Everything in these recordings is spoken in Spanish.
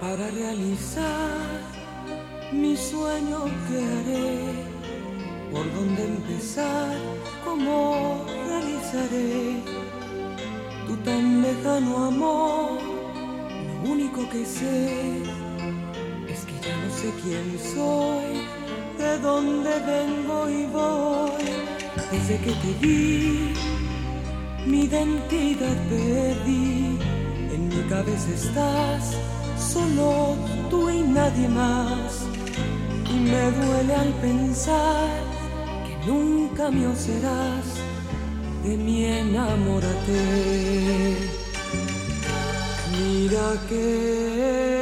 para realizar mi sueño que haré. ¿Por dónde empezar? ¿Cómo realizaré tu tan lejano amor? Lo único que sé es que ya no sé quién soy, de dónde vengo y voy. Desde que te vi, mi identidad perdí. En mi cabeza estás, solo tú y nadie más. Y me duele al pensar que nunca mío serás. De mí enamórate. Mira que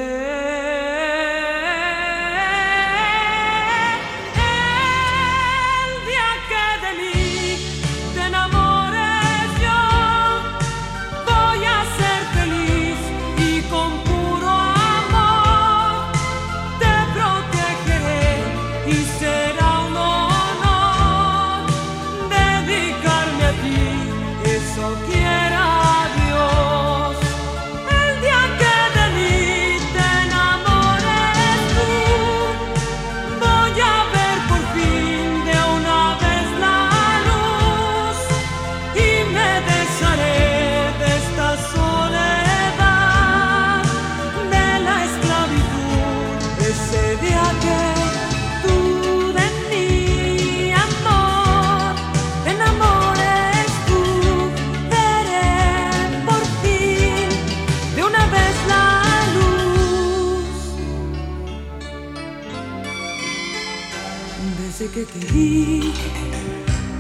Desde que te vi,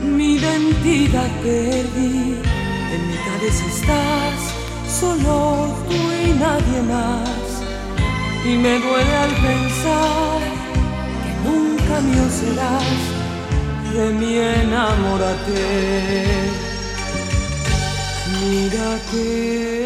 mi identidad perdí. En mi cabeza estás, solo tú y nadie más. Y me duele al pensar que nunca mío serás. De mí enamórate. Mira que